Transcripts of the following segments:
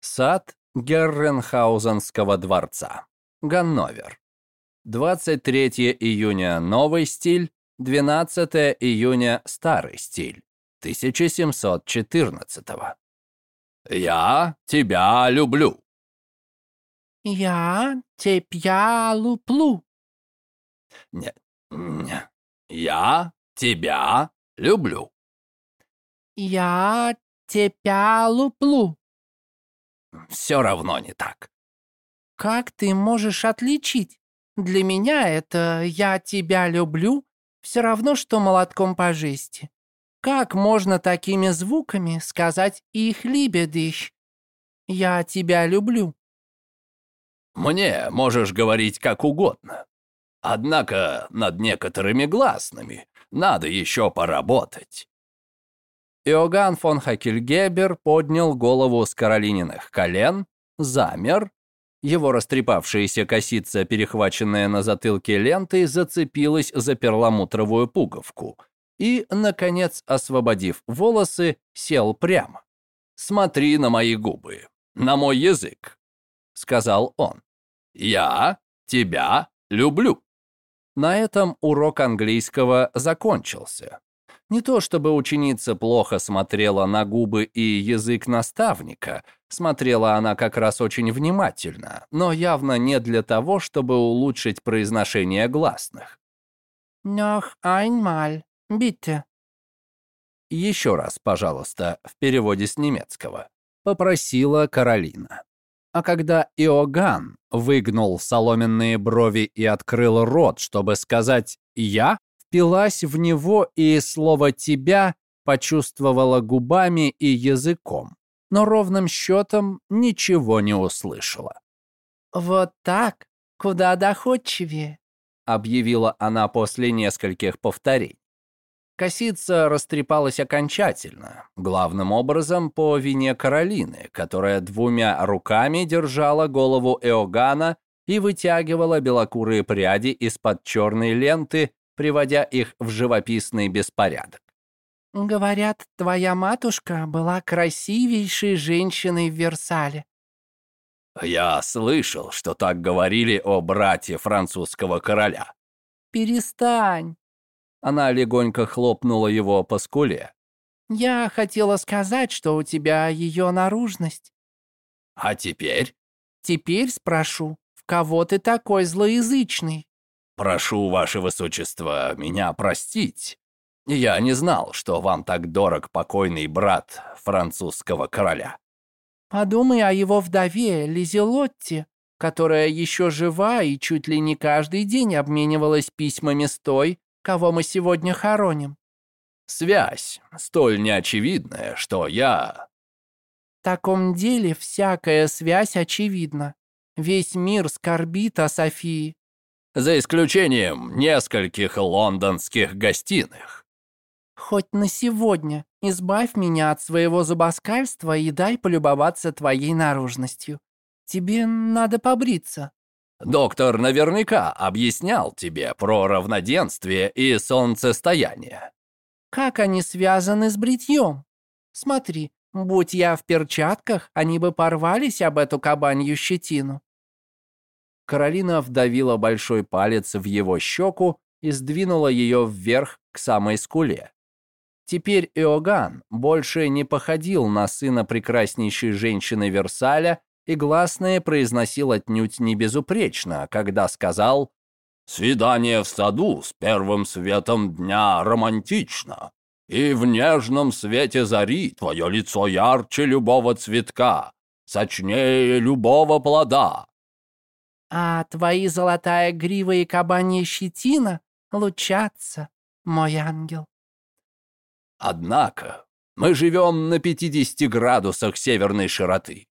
Сад Герренхаузенского дворца. Ганновер. 23 июня новый стиль, 12 июня старый стиль. 1714 -го. «Я тебя люблю». «Я тебя люблю». Нет, я тебя люблю. «Я тебя люблю». Все равно не так. «Как ты можешь отличить? Для меня это «я тебя люблю» все равно, что молотком по жести. Как можно такими звуками сказать «их либедыш»? «Я тебя люблю». Мне можешь говорить как угодно. Однако над некоторыми гласными надо еще поработать. Иоганн фон Хакельгебер поднял голову с Каролининых колен, замер. Его растрепавшаяся косица, перехваченная на затылке лентой, зацепилась за перламутровую пуговку и, наконец, освободив волосы, сел прямо. «Смотри на мои губы, на мой язык», — сказал он. «Я тебя люблю». На этом урок английского закончился. Не то чтобы ученица плохо смотрела на губы и язык наставника, смотрела она как раз очень внимательно, но явно не для того, чтобы улучшить произношение гласных. «Noch einmal, bitte». «Еще раз, пожалуйста», в переводе с немецкого, попросила Каролина. А когда Иоганн выгнул соломенные брови и открыл рот, чтобы сказать «я», впилась в него и слово «тебя» почувствовала губами и языком, но ровным счетом ничего не услышала. «Вот так, куда доходчивее», — объявила она после нескольких повторений. Косица растрепалась окончательно, главным образом по вине Каролины, которая двумя руками держала голову Эогана и вытягивала белокурые пряди из-под черной ленты, приводя их в живописный беспорядок. «Говорят, твоя матушка была красивейшей женщиной в Версале». «Я слышал, что так говорили о брате французского короля». «Перестань». Она легонько хлопнула его по скуле. «Я хотела сказать, что у тебя ее наружность». «А теперь?» «Теперь спрошу, в кого ты такой злоязычный?» «Прошу, ваше высочество, меня простить. Я не знал, что вам так дорог покойный брат французского короля». «Подумай о его вдове Лизелотте, которая еще жива и чуть ли не каждый день обменивалась письмами с той, кого мы сегодня хороним». «Связь столь неочевидная, что я...» «В таком деле всякая связь очевидна. Весь мир скорбит о Софии, за исключением нескольких лондонских гостиных. Хоть на сегодня избавь меня от своего зубоскальства и дай полюбоваться твоей наружностью. Тебе надо побриться. Доктор наверняка объяснял тебе про равноденствие и солнцестояние. Как они связаны с бритьем? Смотри, будь я в перчатках, они бы порвались об эту кабанью щетину. Каролина вдавила большой палец в его щеку и сдвинула ее вверх к самой скуле. Теперь Иоганн больше не походил на сына прекраснейшей женщины Версаля и гласное произносил отнюдь не безупречно, когда сказал «Свидание в саду с первым светом дня романтично, и в нежном свете зари твое лицо ярче любого цветка, сочнее любого плода, а твои золотая грива и кабанья щетина лучатся, мой ангел. Однако мы живем на 50 градусах северной широты.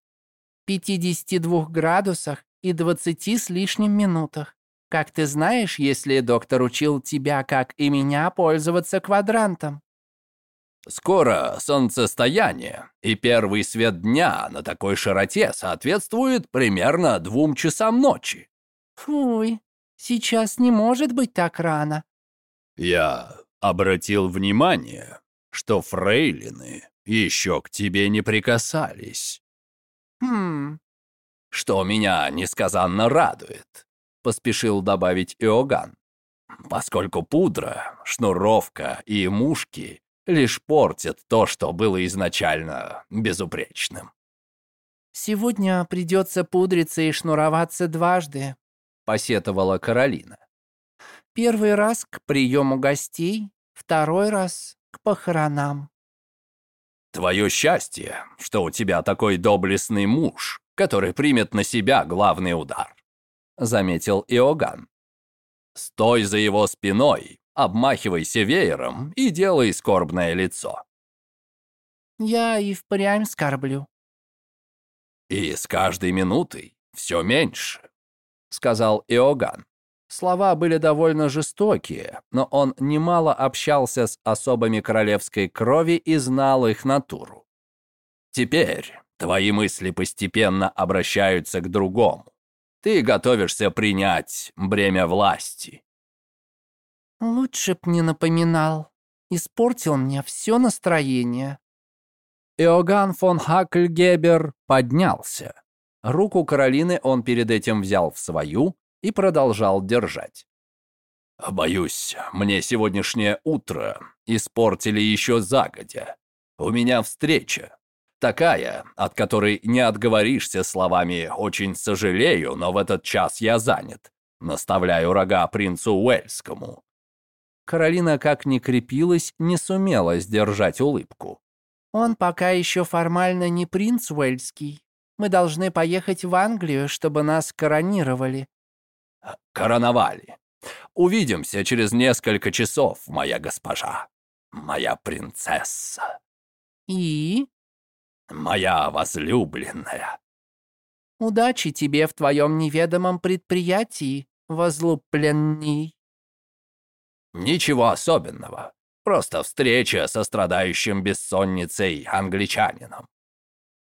52 градусах и 20 с лишним минутах. Как ты знаешь, если доктор учил тебя, как и меня, пользоваться квадрантом? Скоро солнцестояние, и первый свет дня на такой широте соответствует примерно двум часам ночи. Фуй, сейчас не может быть так рано. Я обратил внимание, что фрейлины еще к тебе не прикасались. Хм, Что меня несказанно радует, поспешил добавить Иоганн. Поскольку пудра, шнуровка и мушки лишь портят то, что было изначально безупречным. сегодня придется пудриться и шнуроваться дважды, Посетовала Каролина. Первый раз к приему гостей, второй раз к похоронам. Твое счастье, что у тебя такой доблестный муж, который примет на себя главный удар, заметил Иоганн. Стой за его спиной, обмахивайся веером и делай скорбное лицо. Я и впрямь скорблю. И с каждой минутой все меньше, сказал Иоганн. Слова были довольно жестокие, но он немало общался с особами королевской крови и знал их натуру. Теперь твои мысли постепенно обращаются к другому. Ты готовишься принять бремя власти. Лучше б не напоминал. Испортил мне все настроение. Иоганн фон Хакльгебер поднялся. Руку Каролины он перед этим взял в свою и продолжал держать. «Боюсь, мне сегодняшнее утро испортили еще загодя. У меня встреча. Такая, от которой не отговоришься словами «очень сожалею, но в этот час я занят». Наставляю рога принцу Уэльскому». Каролина, как ни крепилась, не сумела сдержать улыбку. Он пока еще формально не принц Уэльский. Мы должны поехать в Англию, чтобы нас коронировали. короновали. Увидимся через несколько часов, моя госпожа. Моя принцесса. И Моя возлюбленная. удачи тебе в твоем неведомом предприятии, возлюбленный. Ничего особенного. Просто встреча со страдающим бессонницей англичанином.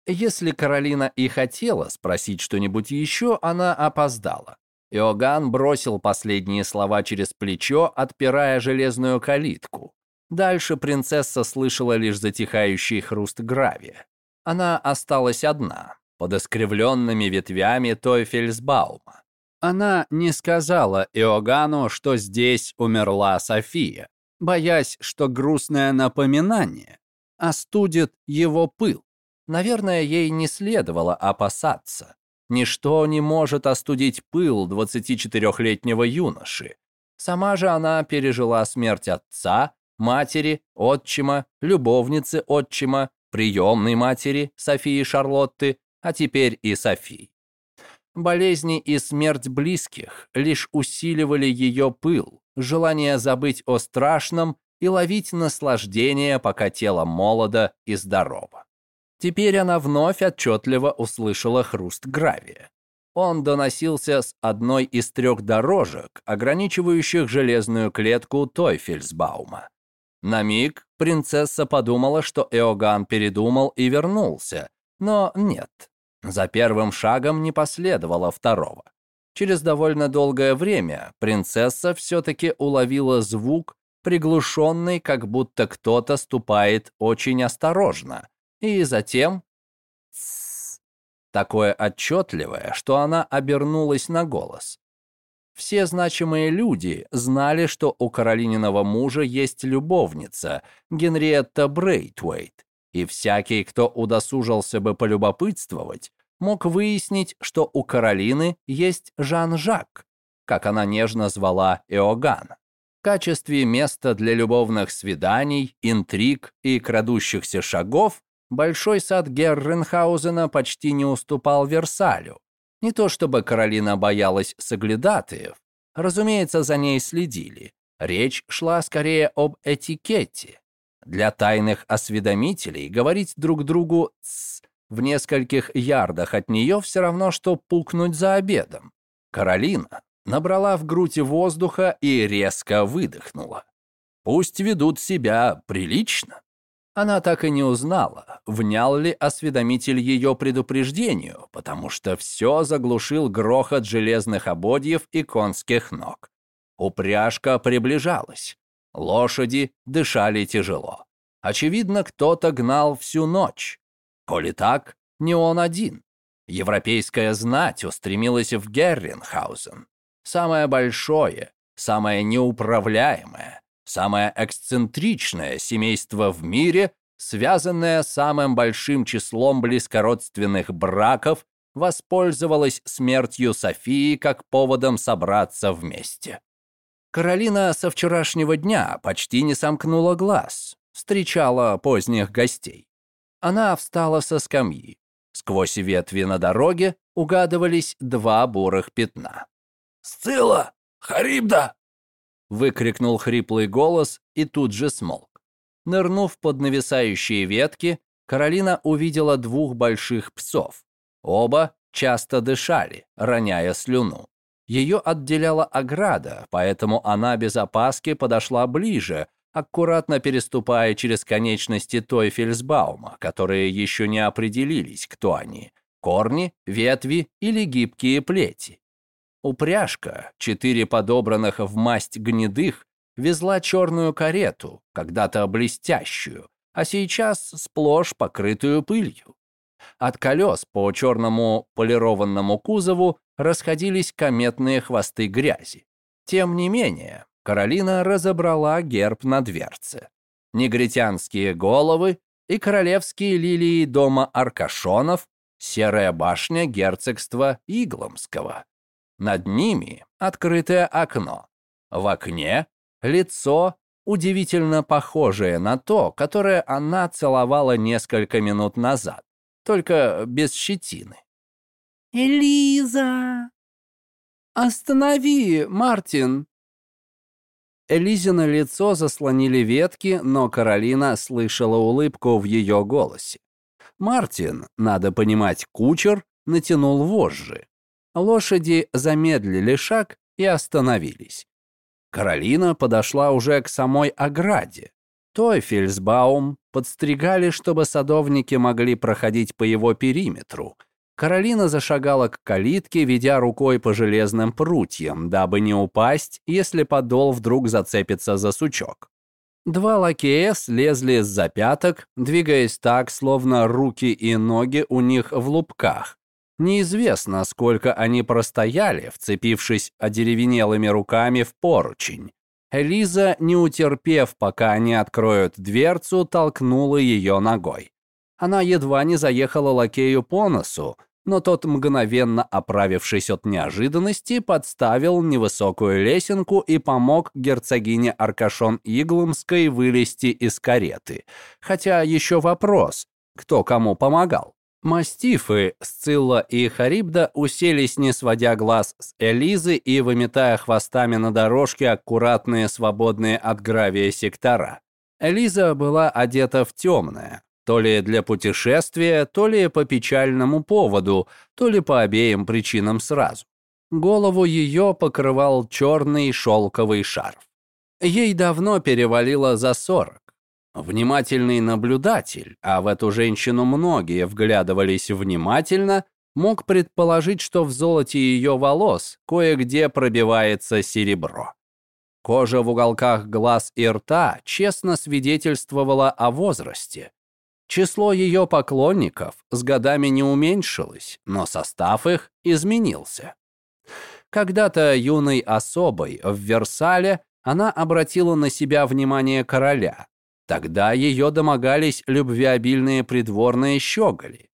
Если Каролина и хотела спросить что-нибудь еще, она опоздала. Иоганн бросил последние слова через плечо, отпирая железную калитку. Дальше принцесса слышала лишь затихающий хруст гравия. Она осталась одна, под искривленными ветвями Тойфельсбаума. Она не сказала Иоганну, что здесь умерла София, боясь, что грустное напоминание остудит его пыл. Наверное, ей не следовало опасаться. Ничто не может остудить пыл 24-летнего юноши. Сама же она пережила смерть отца, матери, отчима, любовницы отчима, приемной матери Софии Шарлотты, а теперь и Софии. Болезни и смерть близких лишь усиливали ее пыл, желание забыть о страшном и ловить наслаждение, пока тело молодо и здорово. Теперь она вновь отчетливо услышала хруст гравия. Он доносился с одной из трех дорожек, ограничивающих железную клетку Тойфельсбаума. На миг принцесса подумала, что Эоган передумал и вернулся, но нет. За первым шагом не последовало второго. Через довольно долгое время принцесса все-таки уловила звук, приглушенный, как будто кто-то ступает очень осторожно, и затем... «Тссс», такое отчетливое, что она обернулась на голос. Все значимые люди знали, что у Каролининого мужа есть любовница, Генриетта Брейтвейт, и всякий, кто удосужился бы полюбопытствовать, мог выяснить, что у Каролины есть Жан-Жак, как она нежно звала Иоганна. В качестве места для любовных свиданий, интриг и крадущихся шагов большой сад Герренхаузена почти не уступал Версалю. Не то чтобы Каролина боялась соглядатаев, разумеется, за ней следили. Речь шла скорее об этикете. Для тайных осведомителей говорить друг другу «ц» в нескольких ярдах от нее все равно, что пукнуть за обедом. Каролина набрала в грудь воздуха и резко выдохнула. Пусть ведут себя прилично. Она так и не узнала, внял ли осведомитель ее предупреждению, потому что все заглушил грохот железных ободьев и конских ног. Упряжка приближалась. Лошади дышали тяжело. Очевидно, кто-то гнал всю ночь. Коли так, не он один. Европейская знать устремилась в Герренхаузен. Самое большое, самое неуправляемое, самое эксцентричное семейство в мире, связанное самым большим числом близкородственных браков, воспользовалось смертью Софии как поводом собраться вместе. Каролина со вчерашнего дня почти не сомкнула глаз, встречала поздних гостей. Она встала со скамьи. Сквозь ветви на дороге угадывались два бурых пятна. «Сцилла! Харибда!» выкрикнул хриплый голос и тут же смолк. Нырнув под нависающие ветки, Каролина увидела двух больших псов. Оба часто дышали, роняя слюну. Ее отделяла ограда, поэтому она без опаски подошла ближе, аккуратно переступая через конечности той фельсбаума, которые еще не определились, кто они – корни, ветви или гибкие плети. Упряжка, четыре подобранных в масть гнедых, везла черную карету, когда-то блестящую, а сейчас сплошь покрытую пылью. От колес по черному полированному кузову расходились кометные хвосты грязи. Тем не менее, Каролина разобрала герб на дверце. Негритянские головы и королевские лилии дома Аркашонов, серая башня герцогства Игломского. Над ними открытое окно. В окне лицо, удивительно похожее на то, которое она целовала несколько минут назад, только без щетины. «Элиза!» «Останови, Мартин!» Элизино лицо заслонили ветки, но Каролина слышала улыбку в ее голосе. Мартин, надо понимать, кучер, натянул вожжи. Лошади замедлили шаг и остановились. Каролина подошла уже к самой ограде. Тойфельсбаум подстригали, чтобы садовники могли проходить по его периметру — Каролина зашагала к калитке, ведя рукой по железным прутьям, дабы не упасть, если подол вдруг зацепится за сучок. Два лакея слезли с запяток, двигаясь так, словно руки и ноги у них в лупках. Неизвестно, сколько они простояли, вцепившись одеревенелыми руками в поручень. Элиза, не утерпев, пока они откроют дверцу, толкнула ее ногой. Она едва не заехала лакею по носу, но тот, мгновенно оправившись от неожиданности, подставил невысокую лесенку и помог герцогине Аркашон Иглумской вылезти из кареты. Хотя еще вопрос, кто кому помогал. Мастифы, Сцилла и Харибда уселись, не сводя глаз с Элизы и выметая хвостами на дорожке аккуратные, свободные от гравия сектора. Элиза была одета в темное, то ли для путешествия, то ли по печальному поводу, то ли по обеим причинам сразу. Голову ее покрывал черный шелковый шарф. Ей давно перевалило за сорок. Внимательный наблюдатель, а в эту женщину многие вглядывались внимательно, мог предположить, что в золоте ее волос кое-где пробивается серебро. Кожа в уголках глаз и рта честно свидетельствовала о возрасте. Число ее поклонников с годами не уменьшилось, но состав их изменился. Когда-то юной особой в Версале она обратила на себя внимание короля. Тогда ее домогались любвеобильные придворные щеголи.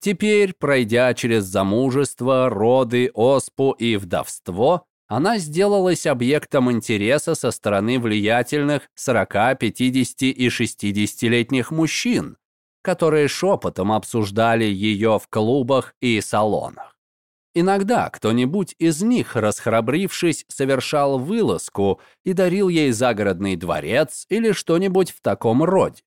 Теперь, пройдя через замужество, роды, оспу и вдовство, она сделалась объектом интереса со стороны влиятельных 40, 50 и 60-летних мужчин, которые шепотом обсуждали ее в клубах и салонах. Иногда кто-нибудь из них, расхрабрившись, совершал вылазку и дарил ей загородный дворец или что-нибудь в таком роде.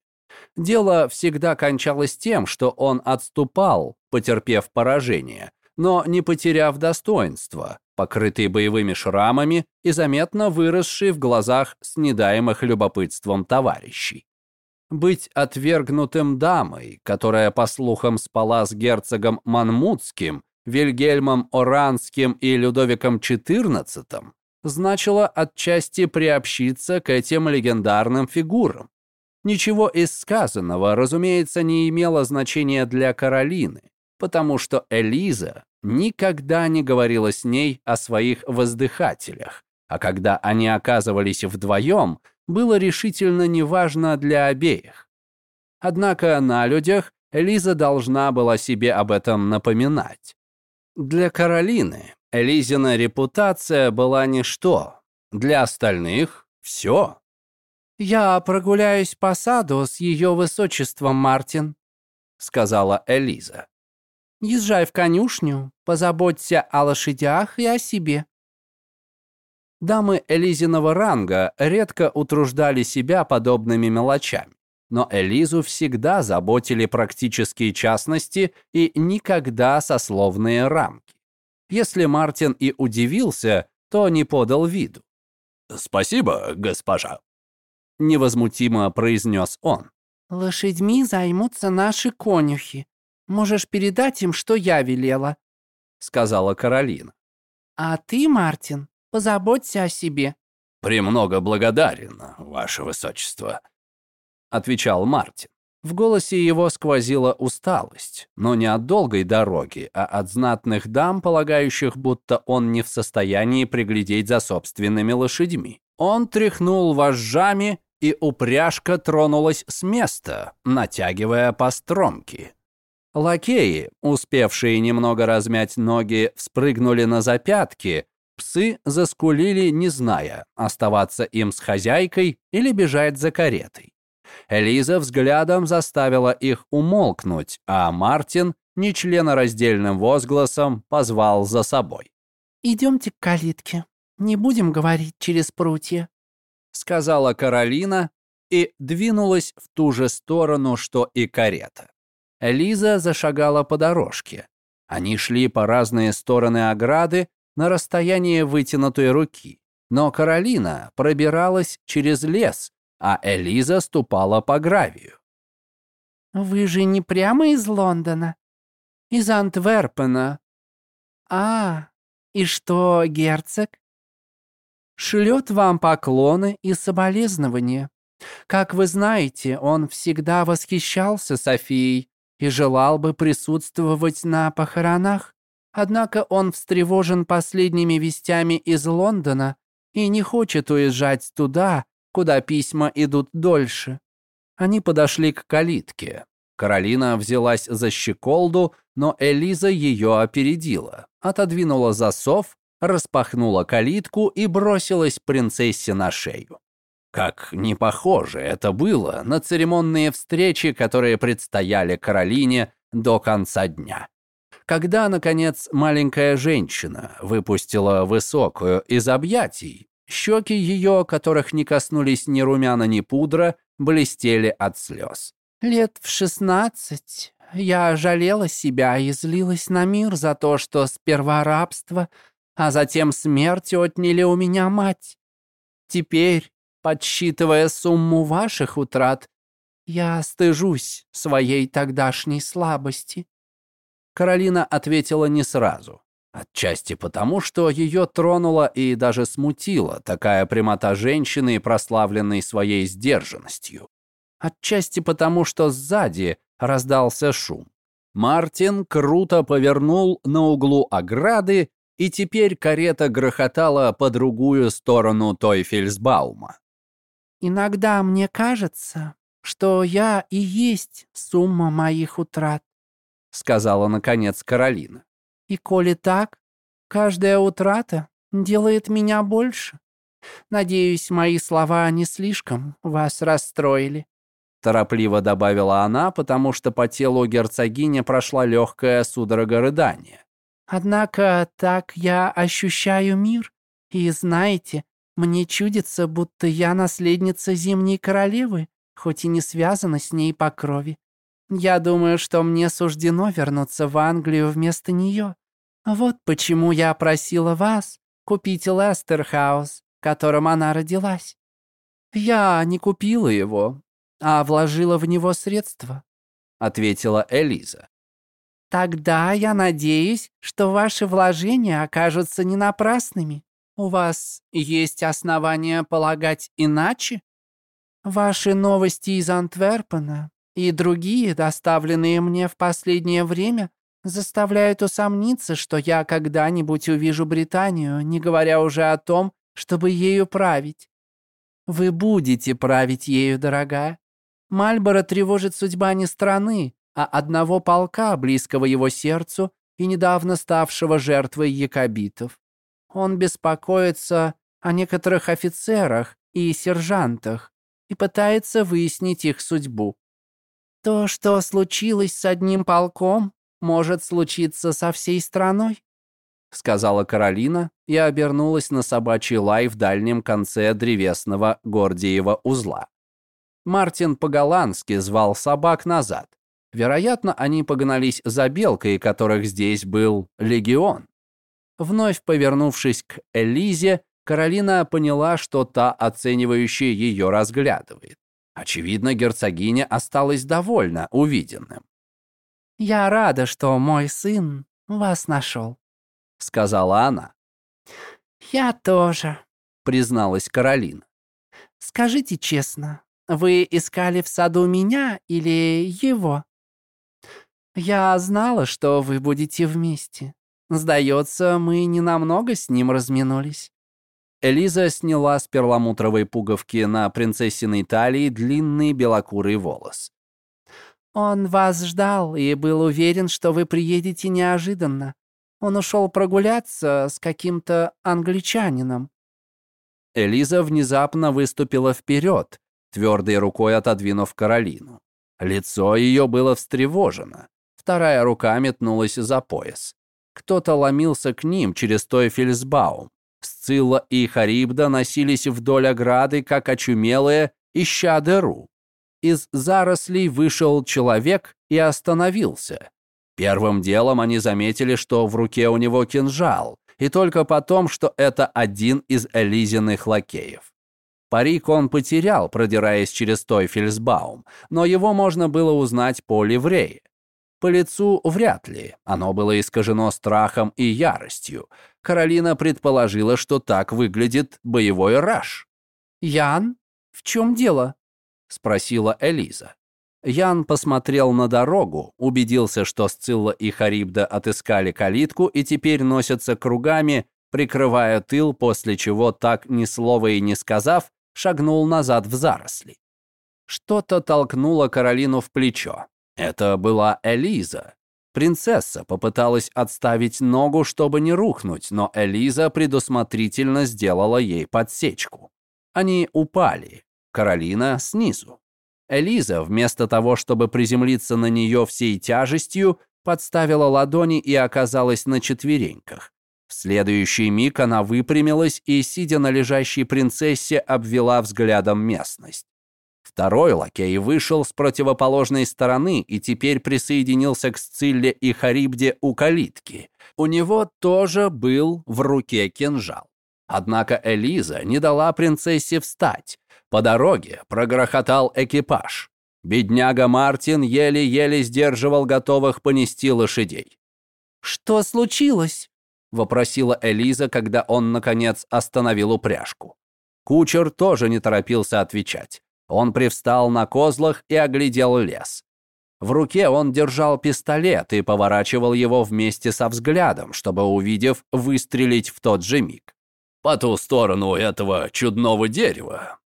Дело всегда кончалось тем, что он отступал, потерпев поражение, но не потеряв достоинства, покрытый боевыми шрамами и заметно выросший в глазах снедаемых любопытством товарищей быть отвергнутым дамой, которая, по слухам, спала с герцогом Манмутским, Вильгельмом Оранским и Людовиком XIV, значило отчасти приобщиться к этим легендарным фигурам. Ничего из сказанного, разумеется, не имело значения для Каролины. потому что Элиза никогда не говорила с ней о своих воздыхателях, а когда они оказывались вдвоем, было решительно неважно для обеих. Однако на людях Элиза должна была себе об этом напоминать. Для Каролины Элизина репутация была ничто, для остальных — все. «Я прогуляюсь по саду с ее высочеством, Мартин», — сказала Элиза. «Езжай в конюшню, позаботься о лошадях и о себе». Дамы Элизиного ранга редко утруждали себя подобными мелочами, но Элизу всегда заботили практические частности и никогда сословные рамки. Если Мартин и удивился, то не подал виду. «Спасибо, госпожа», — невозмутимо произнес он. «Лошадьми займутся наши конюхи. Можешь передать им, что я велела», — сказала Каролина. «А ты, Мартин, позаботься о себе». «Премного благодарен, ваше высочество», — отвечал Мартин. В голосе его сквозила усталость, но не от долгой дороги, а от знатных дам, полагающих, будто он не в состоянии приглядеть за собственными лошадьми. Он тряхнул вожжами, и упряжка тронулась с места, натягивая постромки. Лакеи, успевшие немного размять ноги, вспрыгнули на запятки, псы заскулили, не зная, оставаться им с хозяйкой или бежать за каретой. Элиза взглядом заставила их умолкнуть, а Мартин нечленораздельным возгласом позвал за собой. «Идемте к калитке», не будем говорить через прутья», — сказала Каролина и двинулась в ту же сторону, что и карета. Лиза зашагала по дорожке. Они шли по разные стороны ограды на расстояние вытянутой руки. Но Каролина пробиралась через лес, а Элиза ступала по гравию. «Вы же не прямо из Лондона?» «Из Антверпена». «А, и что, герцог?» шлет вам поклоны и соболезнования. Как вы знаете, он всегда восхищался Софией и желал бы присутствовать на похоронах. Однако он встревожен последними вестями из Лондона и не хочет уезжать туда, куда письма идут дольше. Они подошли к калитке. Каролина взялась за щеколду, но Элиза ее опередила, отодвинула засов распахнула калитку и бросилась принцессе на шею. Как не похоже это было на церемонные встречи, которые предстояли Каролине до конца дня. Когда, наконец, маленькая женщина выпустила высокую из объятий, щеки ее, которых не коснулись ни румяна, ни пудра, блестели от слез. «Лет в шестнадцать я жалела себя и злилась на мир за то, что сперва рабство, а затем смерть отняли у меня мать. Теперь, подсчитывая сумму ваших утрат, я стыжусь своей тогдашней слабости». Каролина ответила не сразу. Отчасти потому, что ее тронула и даже смутила такая прямота женщины, прославленной своей сдержанностью. Отчасти потому, что сзади раздался шум. Мартин круто повернул на углу ограды и теперь карета грохотала по другую сторону Тойфельсбаума. «Иногда мне кажется, что я и есть сумма моих утрат», сказала, наконец, Каролина. «И коли так, каждая утрата делает меня больше. Надеюсь, мои слова не слишком вас расстроили». Торопливо добавила она, потому что по телу герцогини прошла легкая судорога рыдания. Однако так я ощущаю мир, и знаете, мне чудится, будто я наследница Зимней Королевы, хоть и не связана с ней по крови. Я думаю, что мне суждено вернуться в Англию вместо нее. Вот почему я просила вас купить Лестерхаус, в котором она родилась. Я не купила его, а вложила в него средства, ответила Элиза. Тогда я надеюсь, что ваши вложения окажутся не напрасными. У вас есть основания полагать иначе? Ваши новости из Антверпена и другие, доставленные мне в последнее время, заставляют усомниться, что я когда-нибудь увижу Британию, не говоря уже о том, чтобы ею править. Вы будете править ею, дорогая. Мальборо тревожит судьба не страны, а одного полка, близкого его сердцу и недавно ставшего жертвой якобитов. Он беспокоится о некоторых офицерах и сержантах и пытается выяснить их судьбу. То, что случилось с одним полком, может случиться со всей страной», — сказала Каролина и обернулась на собачий лай в дальнем конце древесного Гордиева узла. Мартин по-голландски звал собак назад. Вероятно, они погнались за белкой, которых здесь был легион. Вновь повернувшись к Элизе, Каролина поняла, что та оценивающая ее разглядывает. Очевидно, герцогиня осталась довольна увиденным. «Я рада, что мой сын вас нашел», — сказала она. «Я тоже», — призналась Каролина. «Скажите честно, вы искали в саду меня или его?» «Я знала, что вы будете вместе. Сдается, мы ненамного с ним разминулись». Элиза сняла с перламутровой пуговки на принцессиной талии длинный белокурый волос. «Он вас ждал и был уверен, что вы приедете неожиданно. Он ушел прогуляться с каким-то англичанином». Элиза внезапно выступила вперед, твердой рукой отодвинув Каролину. Лицо ее было встревожено. Вторая рука метнулась за пояс. Кто-то ломился к ним через Тойфельсбаум. Сцилла и Харибда носились вдоль ограды, как очумелые, ища дыру. Из зарослей вышел человек и остановился. Первым делом они заметили, что в руке у него кинжал, и только потом, что это один из Элизиных лакеев. Парик он потерял, продираясь через Тойфельсбаум, но его можно было узнать по ливрее. По лицу вряд ли, оно было искажено страхом и яростью. Каролина предположила, что так выглядит боевой раж. «Ян, в чем дело?» — спросила Элиза. Ян посмотрел на дорогу, убедился, что Сцилла и Харибда отыскали калитку и теперь носятся кругами, прикрывая тыл, после чего, так ни слова и не сказав, шагнул назад в заросли. Что-то толкнуло Каролину в плечо. Это была Элиза. Принцесса попыталась отставить ногу, чтобы не рухнуть, но Элиза предусмотрительно сделала ей подсечку. Они упали. Каролина снизу. Элиза, вместо того, чтобы приземлиться на нее всей тяжестью, подставила ладони и оказалась на четвереньках. В следующий миг она выпрямилась и, сидя на лежащей принцессе, обвела взглядом местность. Второй лакей вышел с противоположной стороны и теперь присоединился к Сцилле и Харибде у калитки. У него тоже был в руке кинжал. Однако Элиза не дала принцессе встать. По дороге прогрохотал экипаж. Бедняга Мартин еле-еле сдерживал готовых понести лошадей. «Что случилось?» — вопросила Элиза, когда он, наконец, остановил упряжку. Кучер тоже не торопился отвечать. Он привстал на козлах и оглядел лес. В руке он держал пистолет и поворачивал его вместе со взглядом, чтобы, увидев, выстрелить в тот же миг. По ту сторону этого чудного дерева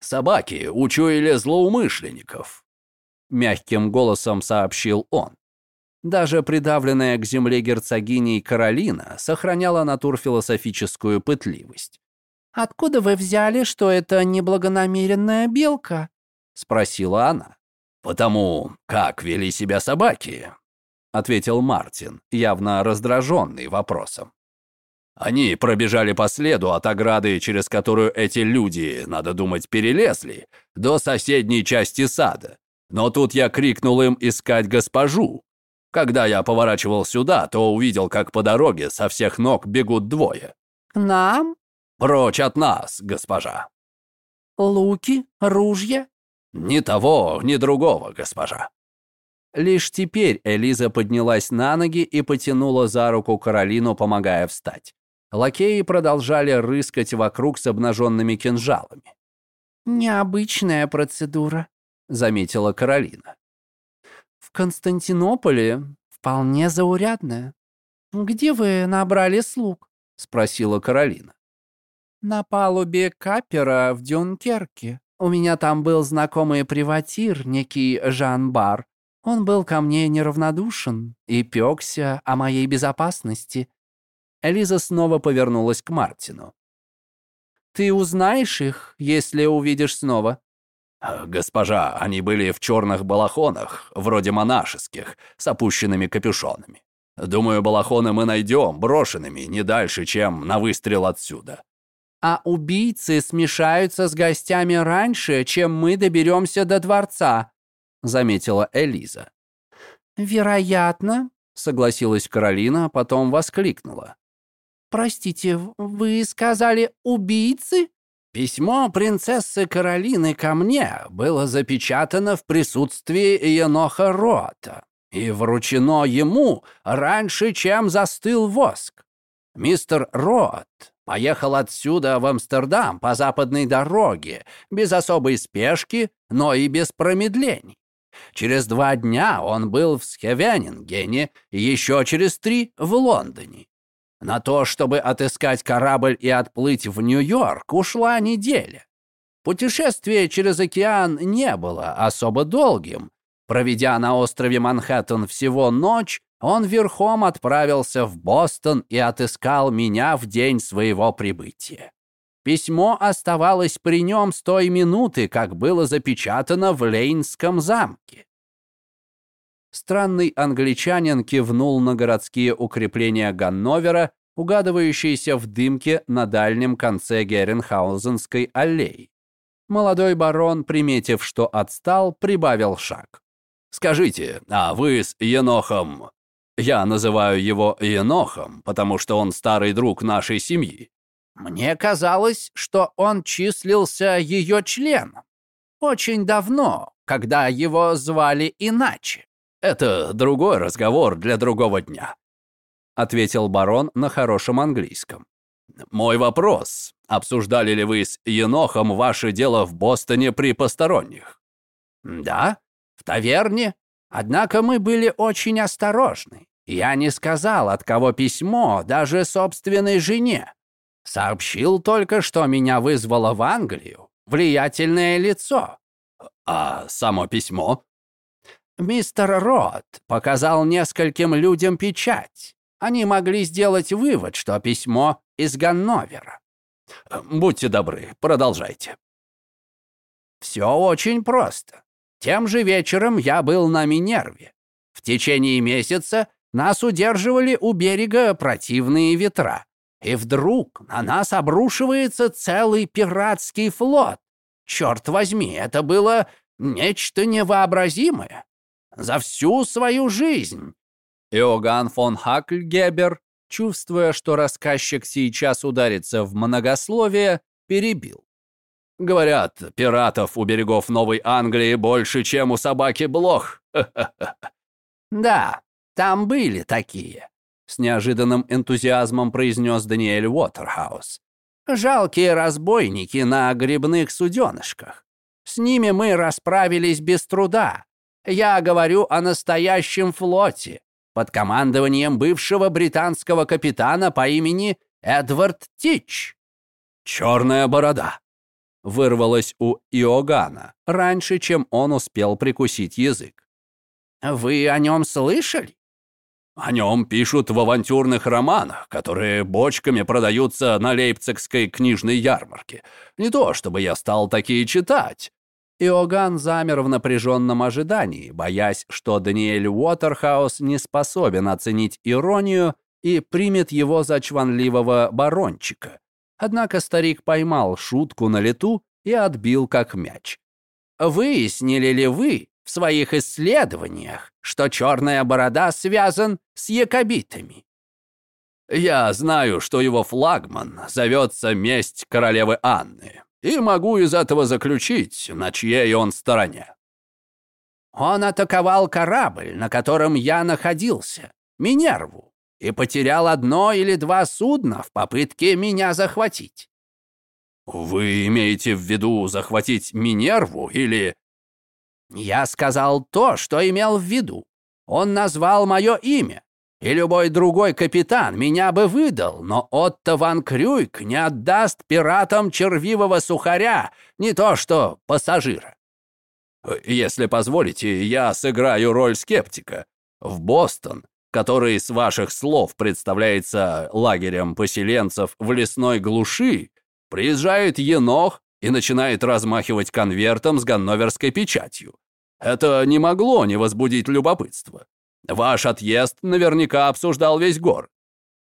собаки учуяли злоумышленников. Мягким голосом сообщил он. Даже придавленная к земле герцогиней Каролина сохраняла натурфилософическую пытливость. «Откуда вы взяли, что это неблагонамеренная белка?» — спросила она. «Потому как вели себя собаки», — ответил Мартин, явно раздраженный вопросом. Они пробежали по следу от ограды, через которую эти люди, надо думать, перелезли, до соседней части сада. Но тут я крикнул им искать госпожу. Когда я поворачивал сюда, то увидел, как по дороге со всех ног бегут двое. «К нам?» Прочь от нас, госпожа. Луки, ружья? Ни того, ни другого, госпожа. Лишь теперь Элиза поднялась на ноги и потянула за руку Каролину, помогая встать. Лакеи продолжали рыскать вокруг с обнаженными кинжалами. «Необычная процедура», — заметила Каролина. «В Константинополе, вполне заурядная. Где вы набрали слуг?» — спросила Каролина. «На палубе капера в Дюнкерке. У меня там был знакомый приватир, некий Жан Бар. Он был ко мне неравнодушен и пёкся о моей безопасности». Элиза снова повернулась к Мартину. «Ты узнаешь их, если увидишь снова?» «Госпожа, они были в черных балахонах, вроде монашеских, с опущенными капюшонами. Думаю, балахоны мы найдем брошенными не дальше, чем на выстрел отсюда». «А убийцы смешаются с гостями раньше, чем мы доберемся до дворца», — заметила Элиза. «Вероятно», — согласилась Каролина, а потом воскликнула. «Простите, вы сказали убийцы?» Письмо принцессы Каролины ко мне было запечатано в присутствии Еноха Рота и вручено ему раньше, чем застыл воск. Мистер Рот поехал отсюда в Амстердам по западной дороге, без особой спешки, но и без промедлений. Через два дня он был в Схевенингене, еще через три — в Лондоне. На то, чтобы отыскать корабль и отплыть в Нью-Йорк, ушла неделя. Путешествие через океан не было особо долгим. Проведя на острове Манхэттен всего ночь, он верхом отправился в Бостон и отыскал меня в день своего прибытия. Письмо оставалось при нем с той минуты, как было запечатано в Лейнском замке. Странный англичанин кивнул на городские укрепления Ганновера, угадывающиеся в дымке на дальнем конце Геренхаузенской аллеи. Молодой барон, приметив, что отстал, прибавил шаг. «Скажите, а вы с Енохом...» Я называю его Енохом, потому что он старый друг нашей семьи. Мне казалось, что он числился ее членом. Очень давно, когда его звали иначе. «Это другой разговор для другого дня», — ответил барон на хорошем английском. «Мой вопрос. Обсуждали ли вы с Енохом ваше дело в Бостоне при посторонних?» «Да, в таверне. Однако мы были очень осторожны. Я не сказал, от кого письмо, даже собственной жене. Сообщил только, что меня вызвало в Англию влиятельное лицо. А само письмо? Мистер Рот показал нескольким людям печать. Они могли сделать вывод, что письмо из Ганновера. Будьте добры, продолжайте. Все очень просто. Тем же вечером я был на Минерве. В течение месяца нас удерживали у берега противные ветра. И вдруг на нас обрушивается целый пиратский флот. Черт возьми, это было нечто невообразимое за всю свою жизнь. Иоганн фон Хакльгебер, чувствуя, что рассказчик сейчас ударится в многословие, перебил. Говорят, пиратов у берегов Новой Англии больше, чем у собаки Блох. Да, там были такие, с неожиданным энтузиазмом произнес Даниэль Уотерхаус. Жалкие разбойники на грибных суденышках. С ними мы расправились без труда, я говорю о настоящем флоте под командованием бывшего британского капитана по имени Эдвард Тич. «Черная борода», — вырвалось у Иоганна раньше, чем он успел прикусить язык. «Вы о нем слышали?» «О нем пишут в авантюрных романах, которые бочками продаются на Лейпцигской книжной ярмарке. Не то чтобы я стал такие читать, Иоганн замер в напряженном ожидании, боясь, что Даниэль Уотерхаус не способен оценить иронию и примет его за чванливого барончика. Однако старик поймал шутку на лету и отбил как мяч. «Выяснили ли вы в своих исследованиях, что черная борода связан с якобитами?» «Я знаю, что его флагман зовется «Месть королевы Анны», и могу из этого заключить, на чьей он стороне. Он атаковал корабль, на котором я находился, Минерву, и потерял одно или два судна в попытке меня захватить. Вы имеете в виду захватить Минерву или... Я сказал то, что имел в виду. Он назвал мое имя. И любой другой капитан меня бы выдал, но Отто Ван Крюйк не отдаст пиратам червивого сухаря, не то что пассажира. Если позволите, я сыграю роль скептика. В Бостон, который с ваших слов представляется лагерем поселенцев в лесной глуши, приезжает енох и начинает размахивать конвертом с ганноверской печатью. Это не могло не возбудить любопытство. Ваш отъезд наверняка обсуждал весь гор.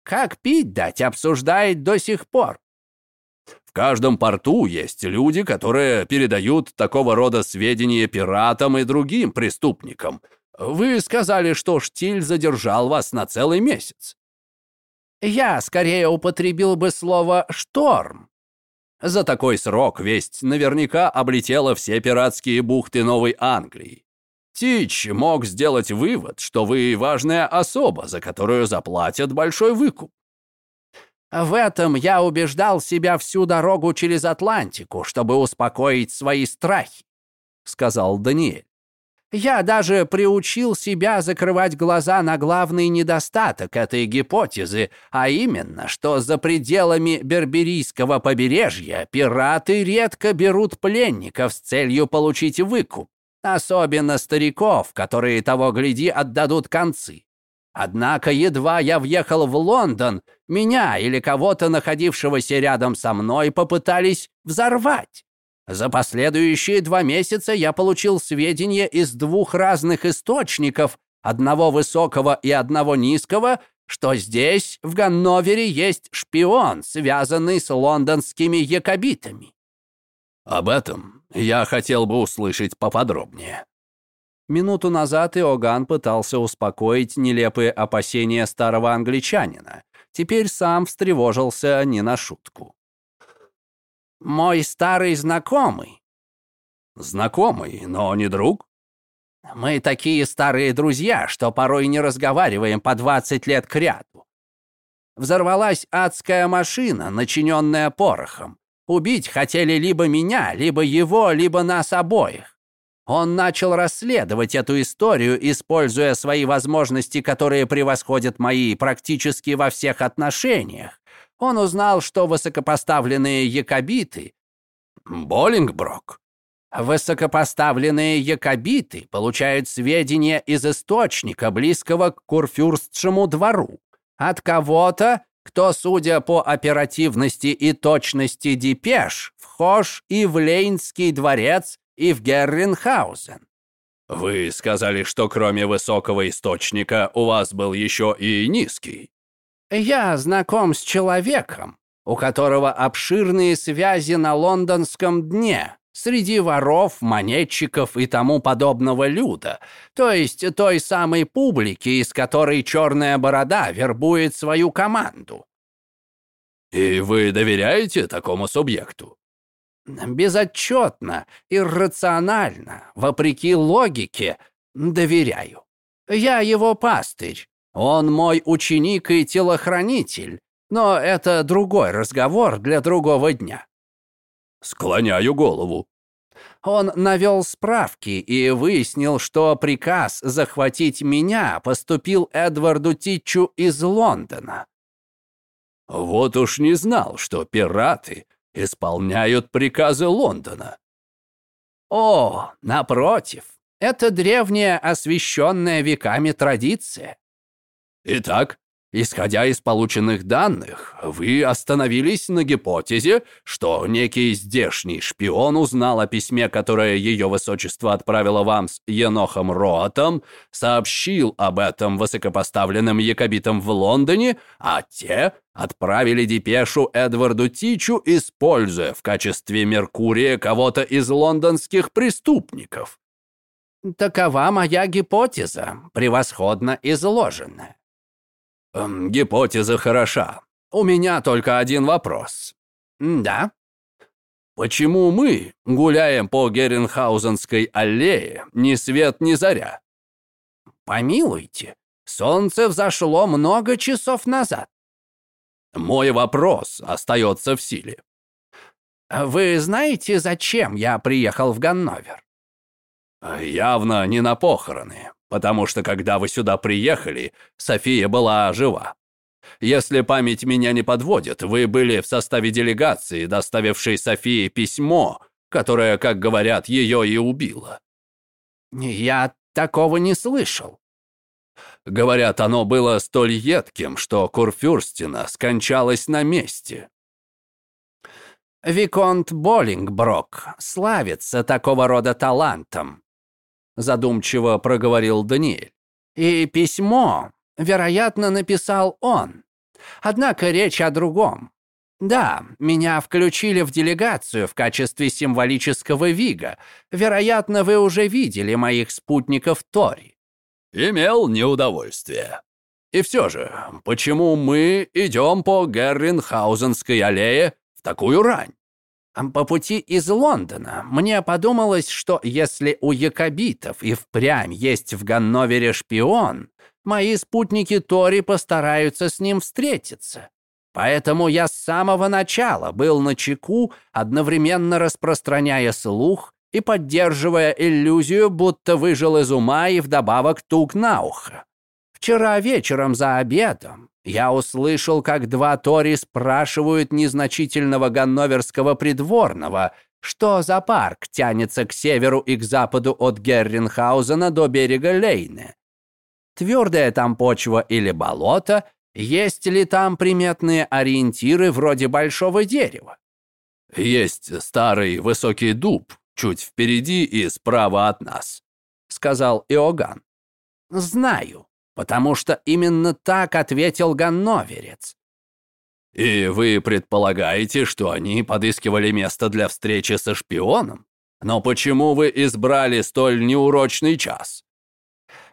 Как пить дать обсуждает до сих пор. В каждом порту есть люди, которые передают такого рода сведения пиратам и другим преступникам. Вы сказали, что Штиль задержал вас на целый месяц. Я скорее употребил бы слово «шторм». За такой срок весть наверняка облетела все пиратские бухты Новой Англии. Тич мог сделать вывод, что вы важная особа, за которую заплатят большой выкуп. В этом я убеждал себя всю дорогу через Атлантику, чтобы успокоить свои страхи, сказал Даниэль. Я даже приучил себя закрывать глаза на главный недостаток этой гипотезы, а именно, что за пределами Берберийского побережья пираты редко берут пленников с целью получить выкуп. Особенно стариков, которые, того гляди, отдадут концы. Однако едва я въехал в Лондон, меня или кого-то, находившегося рядом со мной, попытались взорвать. За последующие два месяца я получил сведения из двух разных источников, одного высокого и одного низкого, что здесь, в Ганновере, есть шпион, связанный с лондонскими якобитами. Об этом я хотел бы услышать поподробнее. Минуту назад Иоганн пытался успокоить нелепые опасения старого англичанина. Теперь сам встревожился не на шутку. «Мой старый знакомый». «Знакомый, но не друг?» «Мы такие старые друзья, что порой не разговариваем по 20 лет кряду. Взорвалась адская машина, начиненная порохом. Убить хотели либо меня, либо его, либо нас обоих. Он начал расследовать эту историю, используя свои возможности, которые превосходят мои практически во всех отношениях. Он узнал, что высокопоставленные якобиты... Боллингброк? Высокопоставленные якобиты получают сведения из источника, близкого к Курфюрстшему двору. От кого-то, кто, судя по оперативности и точности депеш, вхож и в Лейнский дворец, и в Герренхаузен. Вы сказали, что кроме высокого источника у вас был еще и низкий. Я знаком с человеком, у которого обширные связи на лондонском дне, среди воров, монетчиков и тому подобного люда, то есть той самой публики, из которой черная борода вербует свою команду. И вы доверяете такому субъекту? Безотчетно, иррационально, вопреки логике, доверяю. Я его пастырь, он мой ученик и телохранитель, но это другой разговор для другого дня. Склоняю голову. Он навел справки и выяснил, что приказ захватить меня поступил Эдварду Титчу из Лондона. Вот уж не знал, что пираты исполняют приказы Лондона. О, напротив, это древняя, освященная веками традиция. Итак, Исходя из полученных данных, вы остановились на гипотезе, что некий здешний шпион узнал о письме, которое ее высочество отправило вам с Енохом Роатом, сообщил об этом высокопоставленным якобитам в Лондоне, а те отправили депешу Эдварду Тичу, используя в качестве Меркурия кого-то из лондонских преступников. Такова моя гипотеза, превосходно изложенная. Эм, гипотеза хороша. У меня только один вопрос. Да? Почему мы гуляем по Геренхаузенской аллее ни свет, ни заря? Помилуйте, солнце взошло много часов назад. Мой вопрос остается в силе. Вы знаете, зачем я приехал в Ганновер? Явно не на похороны. Потому что когда вы сюда приехали, София была жива. Если память меня не подводит, вы были в составе делегации, доставившей Софии письмо, которое, как говорят, ее и убило. Я такого не слышал. Говорят, оно было столь едким, что Курфюрстина скончалась на месте. Виконт Боллингброк славится такого рода талантом, задумчиво проговорил Даниэль. И письмо, вероятно, написал он. Однако речь о другом. Да, меня включили в делегацию в качестве символического вига. Вероятно, вы уже видели моих спутников Тори. Имел неудовольствие. И все же, почему мы идем по Герринхаузенской аллее такую рань? По пути из Лондона мне подумалось, что если у якобитов и впрямь есть в Ганновере шпион, мои спутники Тори постараются с ним встретиться. Поэтому я с самого начала был на чеку, одновременно распространяя слух и поддерживая иллюзию, будто выжил из ума и вдобавок тук на ухо. Вчера вечером за обедом я услышал, как два Тори спрашивают незначительного ганноверского придворного, что за парк тянется к северу и к западу от Герринхаузена до берега Лейне. Твердая там почва или болото, есть ли там приметные ориентиры вроде большого дерева? «Есть старый высокий дуб, чуть впереди и справа от нас», — сказал Иоганн. «Знаю потому что именно так ответил ганноверец. «И вы предполагаете, что они подыскивали место для встречи со шпионом? Но почему вы избрали столь неурочный час?»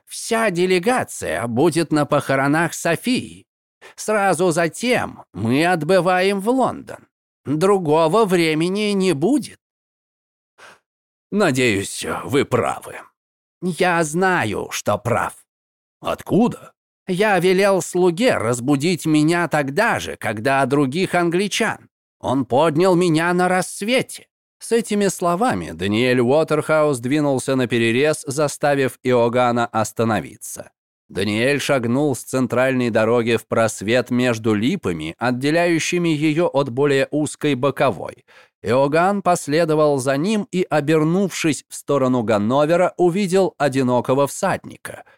«Вся делегация будет на похоронах Софии. Сразу затем мы отбываем в Лондон. Другого времени не будет». «Надеюсь, вы правы». «Я знаю, что прав. Откуда? Я велел слуге разбудить меня тогда же, когда других англичан. Он поднял меня на рассвете. С этими словами Даниэль Уотерхаус двинулся на перерез, заставив Иоганна остановиться. Даниэль шагнул с центральной дороги в просвет между липами, отделяющими ее от более узкой боковой. Иоганн последовал за ним и, обернувшись в сторону Ганновера, увидел одинокого всадника —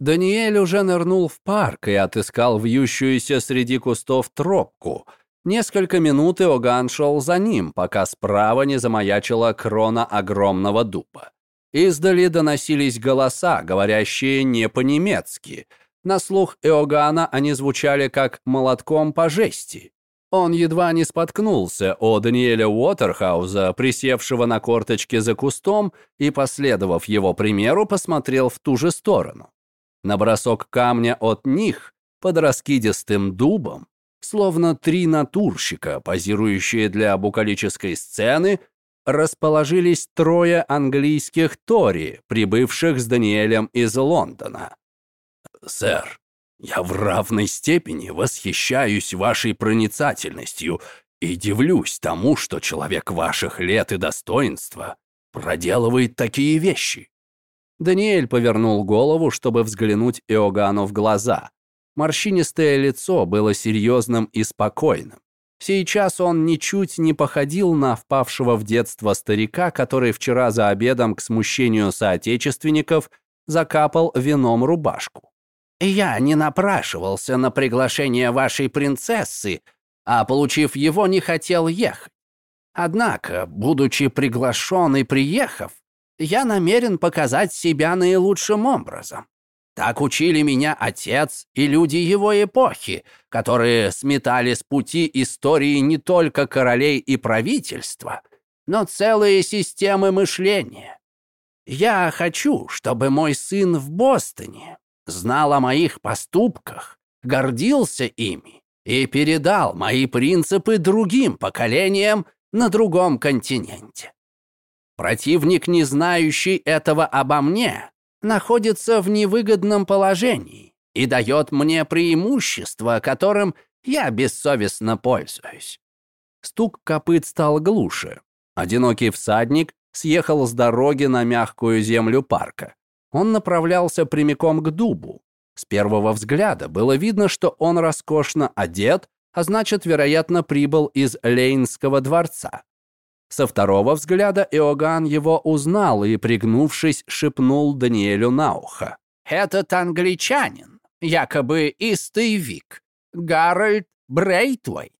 Даниэль уже нырнул в парк и отыскал вьющуюся среди кустов тропку. Несколько минут Иоганн шел за ним, пока справа не замаячила крона огромного дуба. Издали доносились голоса, говорящие не по-немецки. На слух Иоганна они звучали как молотком по жести. Он едва не споткнулся о Даниэля Уотерхауза, присевшего на корточке за кустом, и, последовав его примеру, посмотрел в ту же сторону. На бросок камня от них под раскидистым дубом, словно три натурщика, позирующие для букалической сцены, расположились трое английских тори, прибывших с Даниэлем из Лондона. «Сэр, я в равной степени восхищаюсь вашей проницательностью и дивлюсь тому, что человек ваших лет и достоинства проделывает такие вещи. Даниэль повернул голову, чтобы взглянуть Иоганну в глаза. Морщинистое лицо было серьезным и спокойным. Сейчас он ничуть не походил на впавшего в детство старика, который вчера за обедом к смущению соотечественников закапал вином рубашку. «Я не напрашивался на приглашение вашей принцессы, а, получив его, не хотел ехать. Однако, будучи приглашен и приехав, я намерен показать себя наилучшим образом. Так учили меня отец и люди его эпохи, которые сметали с пути истории не только королей и правительства, но целые системы мышления. Я хочу, чтобы мой сын в Бостоне знал о моих поступках, гордился ими и передал мои принципы другим поколениям на другом континенте. Противник, не знающий этого обо мне, находится в невыгодном положении и дает мне преимущество, которым я бессовестно пользуюсь. Стук копыт стал глуше. Одинокий всадник съехал с дороги на мягкую землю парка. Он направлялся прямиком к дубу. С первого взгляда было видно, что он роскошно одет, а значит, вероятно, прибыл из Лейнского дворца. Со второго взгляда Иоганн его узнал и, пригнувшись, шепнул Даниэлю на ухо. «Этот англичанин, якобы истый Гарольд Брейтвейт».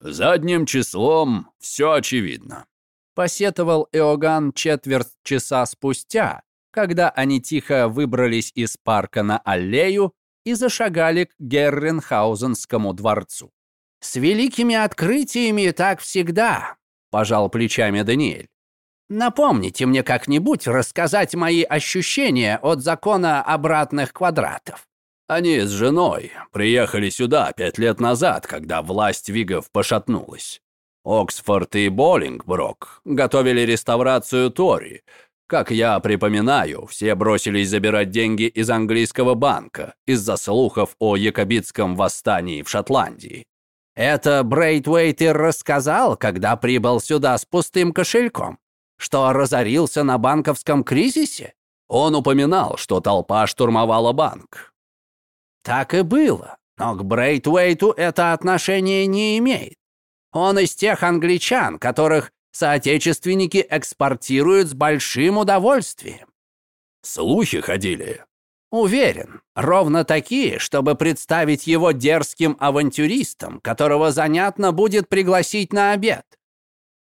«Задним числом все очевидно», — посетовал Иоганн четверть часа спустя, когда они тихо выбрались из парка на аллею и зашагали к Герренхаузенскому дворцу. «С великими открытиями так всегда», — пожал плечами Даниэль. «Напомните мне как-нибудь рассказать мои ощущения от закона обратных квадратов». Они с женой приехали сюда пять лет назад, когда власть Вигов пошатнулась. Оксфорд и Боллингброк готовили реставрацию Тори. Как я припоминаю, все бросились забирать деньги из английского банка из-за слухов о якобитском восстании в Шотландии. Это Брейтвейтер рассказал, когда прибыл сюда с пустым кошельком, что разорился на банковском кризисе? Он упоминал, что толпа штурмовала банк. Так и было, но к Брейтвейту это отношение не имеет. Он из тех англичан, которых соотечественники экспортируют с большим удовольствием. Слухи ходили. Уверен, ровно такие, чтобы представить его дерзким авантюристом, которого занятно будет пригласить на обед.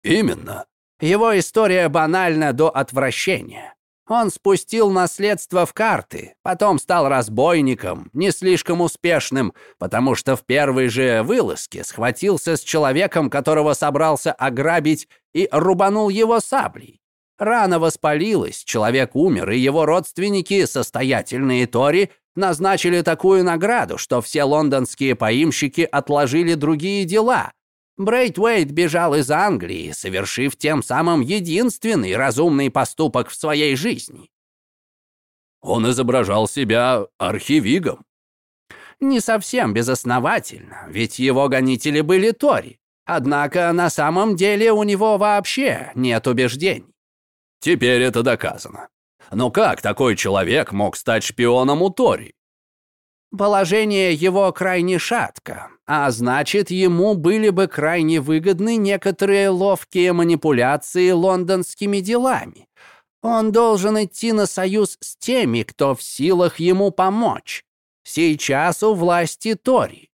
Именно. Его история банальна до отвращения. Он спустил наследство в карты, потом стал разбойником, не слишком успешным, потому что в первой же вылазке схватился с человеком, которого собрался ограбить, и рубанул его саблей. Рана воспалилась, человек умер, и его родственники, состоятельные Тори, назначили такую награду, что все лондонские поимщики отложили другие дела. Брейтвейт бежал из Англии, совершив тем самым единственный разумный поступок в своей жизни. Он изображал себя архивигом. Не совсем безосновательно, ведь его гонители были Тори. Однако на самом деле у него вообще нет убеждений. Теперь это доказано. Но как такой человек мог стать шпионом у Тори? Положение его крайне шатко, а значит, ему были бы крайне выгодны некоторые ловкие манипуляции лондонскими делами. Он должен идти на союз с теми, кто в силах ему помочь. Сейчас у власти Тори.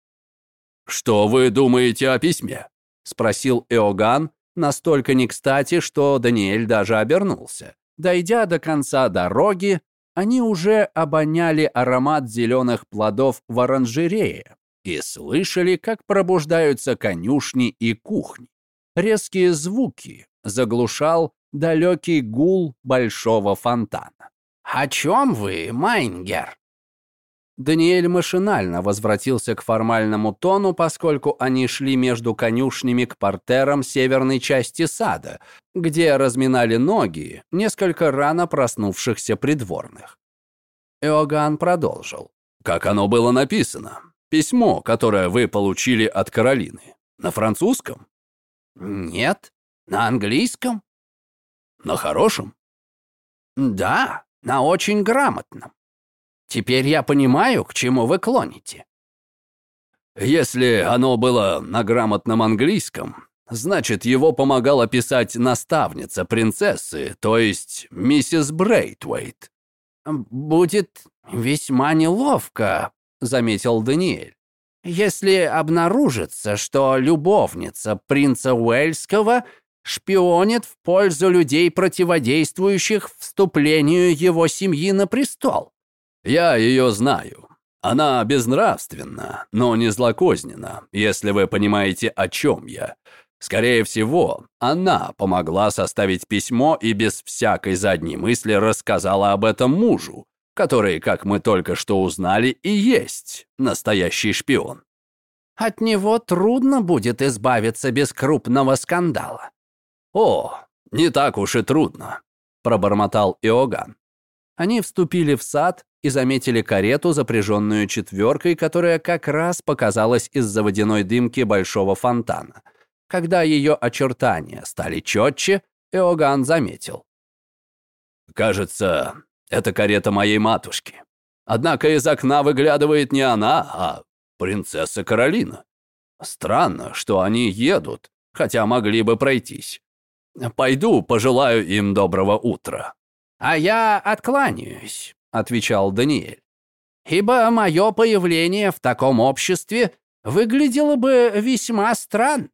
«Что вы думаете о письме?» — спросил Эоган, Настолько не кстати, что Даниэль даже обернулся. Дойдя до конца дороги, они уже обоняли аромат зеленых плодов в оранжерее и слышали, как пробуждаются конюшни и кухни. Резкие звуки заглушал далекий гул большого фонтана. «О чем вы, Майнгер?» Даниэль машинально возвратился к формальному тону, поскольку они шли между конюшнями к портерам северной части сада, где разминали ноги несколько рано проснувшихся придворных. Иоганн продолжил. «Как оно было написано? Письмо, которое вы получили от Каролины. На французском?» «Нет, на английском». «На хорошем?» «Да, на очень грамотном». Теперь я понимаю, к чему вы клоните. Если оно было на грамотном английском, значит, его помогала писать наставница принцессы, то есть миссис Брейтвейт. «Будет весьма неловко», — заметил Даниэль, «если обнаружится, что любовница принца Уэльского шпионит в пользу людей, противодействующих вступлению его семьи на престол. Я ее знаю. Она безнравственна, но не злокознена, если вы понимаете, о чем я. Скорее всего, она помогла составить письмо и без всякой задней мысли рассказала об этом мужу, который, как мы только что узнали, и есть настоящий шпион. От него трудно будет избавиться без крупного скандала. О, не так уж и трудно, пробормотал Иоганн. Они вступили в сад и заметили карету, запряженную четверкой, которая как раз показалась из-за водяной дымки большого фонтана. Когда ее очертания стали четче, Эоган заметил. «Кажется, Это карета моей матушки. Однако из окна выглядывает не она, а принцесса Каролина. Странно, что они едут, хотя могли бы пройтись. Пойду, пожелаю им доброго утра». «А я откланяюсь», — отвечал Даниэль. «Ибо мое появление в таком обществе выглядело бы весьма странно.